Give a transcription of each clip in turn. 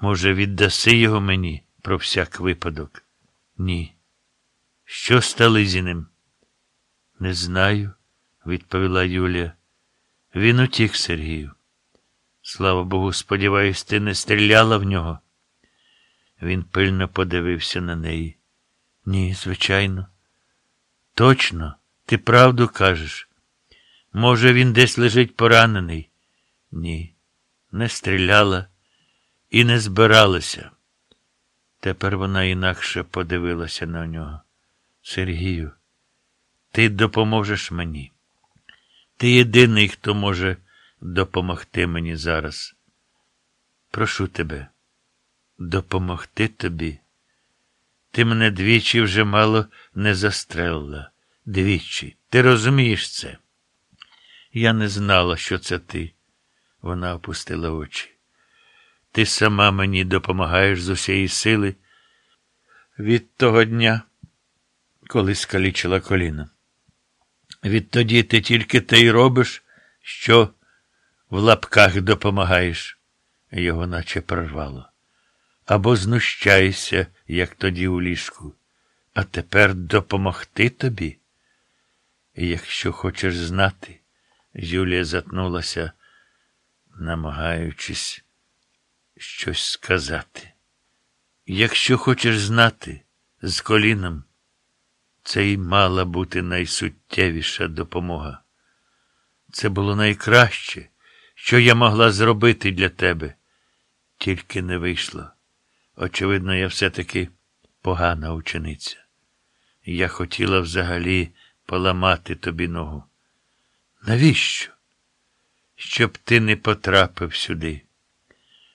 Може, віддаси його мені про всяк випадок? Ні. Що стали зі ним? Не знаю, відповіла Юлія. Він утік, Сергію. Слава Богу, сподіваюсь, ти не стріляла в нього. Він пильно подивився на неї. Ні, звичайно. Точно, ти правду кажеш. Може, він десь лежить поранений? Ні, не стріляла і не збиралася. Тепер вона інакше подивилася на нього. Сергію, ти допоможеш мені. Ти єдиний, хто може допомогти мені зараз. Прошу тебе, допомогти тобі. Ти мене двічі вже мало не застрелила. Двічі. Ти розумієш це? Я не знала, що це ти. Вона опустила очі. Ти сама мені допомагаєш з усієї сили від того дня, коли скалічила коліна. Відтоді ти тільки те й робиш, що в лапках допомагаєш, його наче прорвало. Або знущаєшся, як тоді у ліжку, а тепер допомогти тобі. Якщо хочеш знати, Юлія затнулася, намагаючись щось сказати. Якщо хочеш знати, з коліном, це й мала бути найсуттєвіша допомога. Це було найкраще, що я могла зробити для тебе, тільки не вийшло. Очевидно, я все-таки погана учениця. Я хотіла взагалі поламати тобі ногу. Навіщо? Щоб ти не потрапив сюди.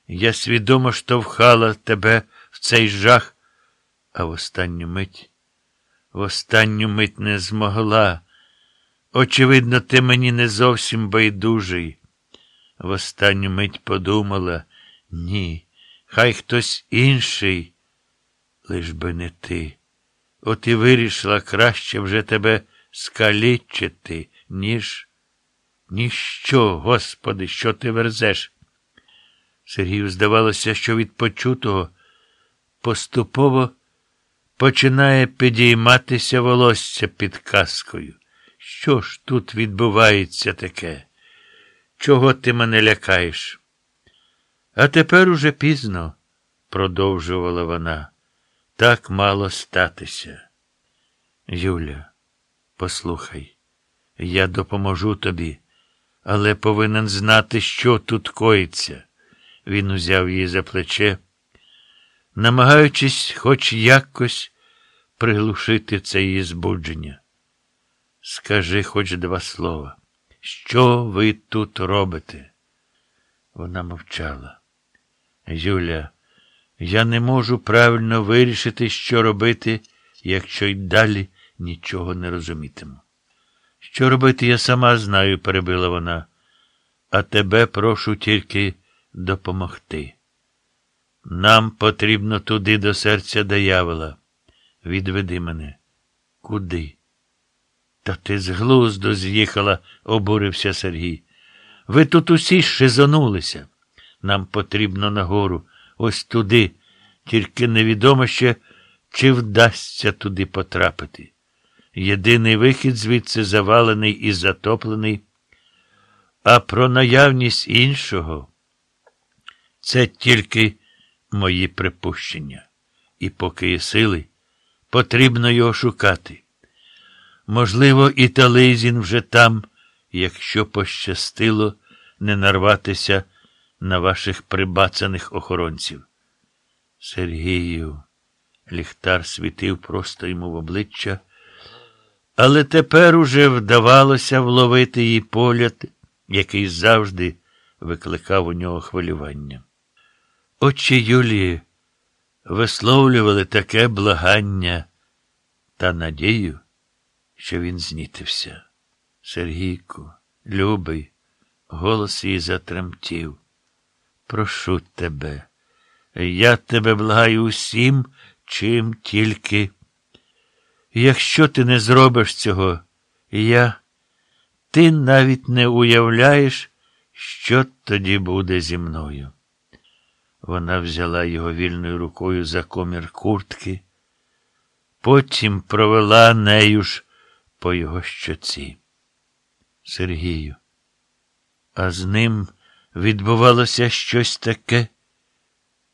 Я свідомо штовхала тебе в цей жах, а в останню мить, в останню мить не змогла. Очевидно, ти мені не зовсім байдужий. В останню мить подумала ні, хай хтось інший, лиш би не ти. От і вирішила краще вже тебе скалічити, ніж. Ніщо, Господи, що ти верзеш. Сергію здавалося, що від почутого поступово починає підійматися волосся під каскою. Що ж тут відбувається таке? Чого ти мене лякаєш? А тепер уже пізно, продовжувала вона, так мало статися. Юля, послухай, я допоможу тобі, але повинен знати, що тут коїться. Він узяв її за плече, намагаючись хоч якось приглушити це її збудження. Скажи хоч два слова. Що ви тут робите? Вона мовчала. Юля, я не можу правильно вирішити, що робити, якщо й далі нічого не розумітиму. Що робити, я сама знаю, перебила вона, а тебе прошу тільки допомогти. Нам потрібно туди до серця диявола. Відведи мене. Куди? Та ти з глузду з'їхала, обурився Сергій. Ви тут усі шизонулися. Нам потрібно нагору, ось туди, тільки невідомо ще, чи вдасться туди потрапити. Єдиний вихід звідси завалений і затоплений, а про наявність іншого це тільки мої припущення. І поки є сили, потрібно його шукати. Можливо, і Тализін вже там, якщо пощастило не нарватися на ваших прибацаних охоронців. Сергію, ліхтар світив просто йому в обличчя, але тепер уже вдавалося вловити її погляд, який завжди викликав у нього хвилювання. Очі Юлії висловлювали таке благання та надію, що він знітився. Сергійку, любий, голос її затремтів. Прошу тебе, я тебе благаю усім, чим тільки. Якщо ти не зробиш цього, я, ти навіть не уявляєш, що тоді буде зі мною. Вона взяла його вільною рукою за комір куртки, потім провела нею ж по його щоці. Сергію, а з ним відбувалося щось таке,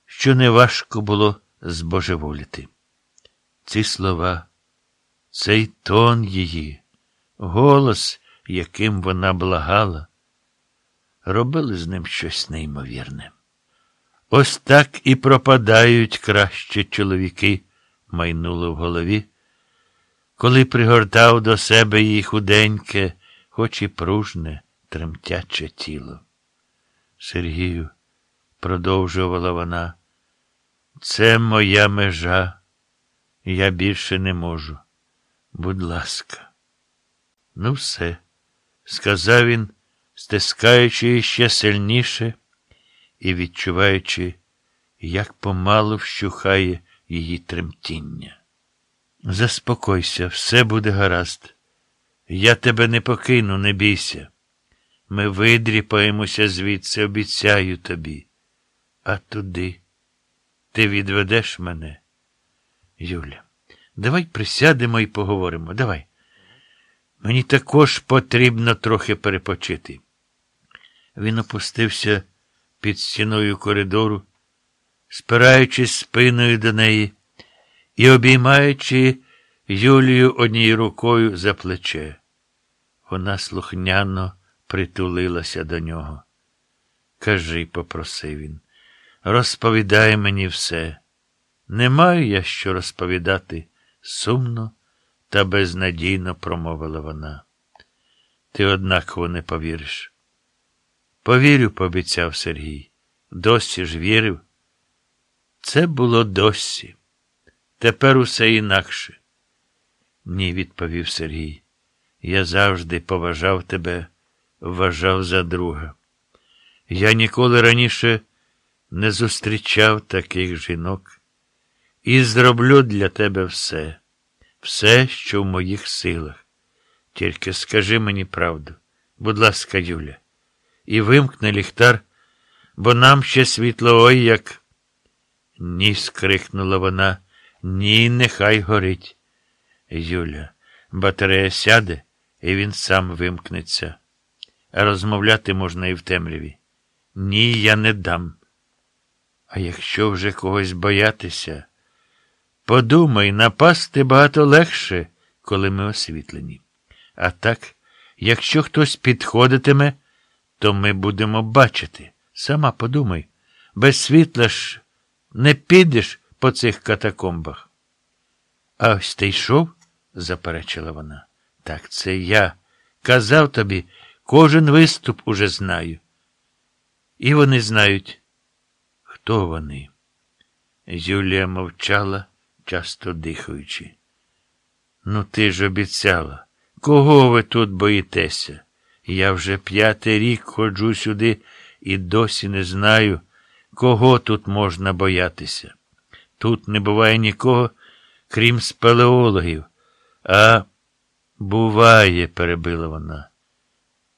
що неважко було збожеволіти. Ці слова, цей тон її, голос, яким вона благала, робили з ним щось неймовірне. Ось так і пропадають краще чоловіки, майнуло в голові, коли пригортав до себе її худеньке, хоч і пружне, тремтяче тіло. Сергію, продовжувала вона, це моя межа. Я більше не можу. Будь ласка. Ну, все, сказав він, стискаючи ще сильніше і відчуваючи, як помалу вщухає її тремтіння. Заспокойся, все буде гаразд. Я тебе не покину, не бійся. Ми видріпаємося звідси, обіцяю тобі. А туди ти відведеш мене. Юля, давай присядемо і поговоримо. Давай. Мені також потрібно трохи перепочити. Він опустився під стіною коридору, спираючись спиною до неї і обіймаючи Юлію однією рукою за плече. Вона слухняно притулилася до нього. Кажи, попросив він, розповідай мені все. Не маю я що розповідати, сумно та безнадійно промовила вона. Ти однаково не повіриш. Повірю, пообіцяв Сергій. Досі ж вірив. Це було досі. Тепер усе інакше. Ні, відповів Сергій. Я завжди поважав тебе, вважав за друга. Я ніколи раніше не зустрічав таких жінок і зроблю для тебе все, все, що в моїх силах. Тільки скажи мені правду, будь ласка, Юля, і вимкни ліхтар, бо нам ще світло ой як. Ні, скрикнула вона. Ні, нехай горить. Юля, батарея сяде, і він сам вимкнеться. Розмовляти можна і в темряві. Ні, я не дам. А якщо вже когось боятися, подумай, напасти багато легше, коли ми освітлені. А так, якщо хтось підходитиме, то ми будемо бачити. Сама подумай, без світла ж не підеш по цих катакомбах. А ось ти йшов, заперечила вона. Так це я. Казав тобі, кожен виступ уже знаю. І вони знають, хто вони. Юлія мовчала, часто дихаючи. Ну, ти ж обіцяла, кого ви тут боїтеся? Я вже п'ятий рік ходжу сюди і досі не знаю, кого тут можна боятися. Тут не буває нікого, крім спелеологів. А буває, перебила вона.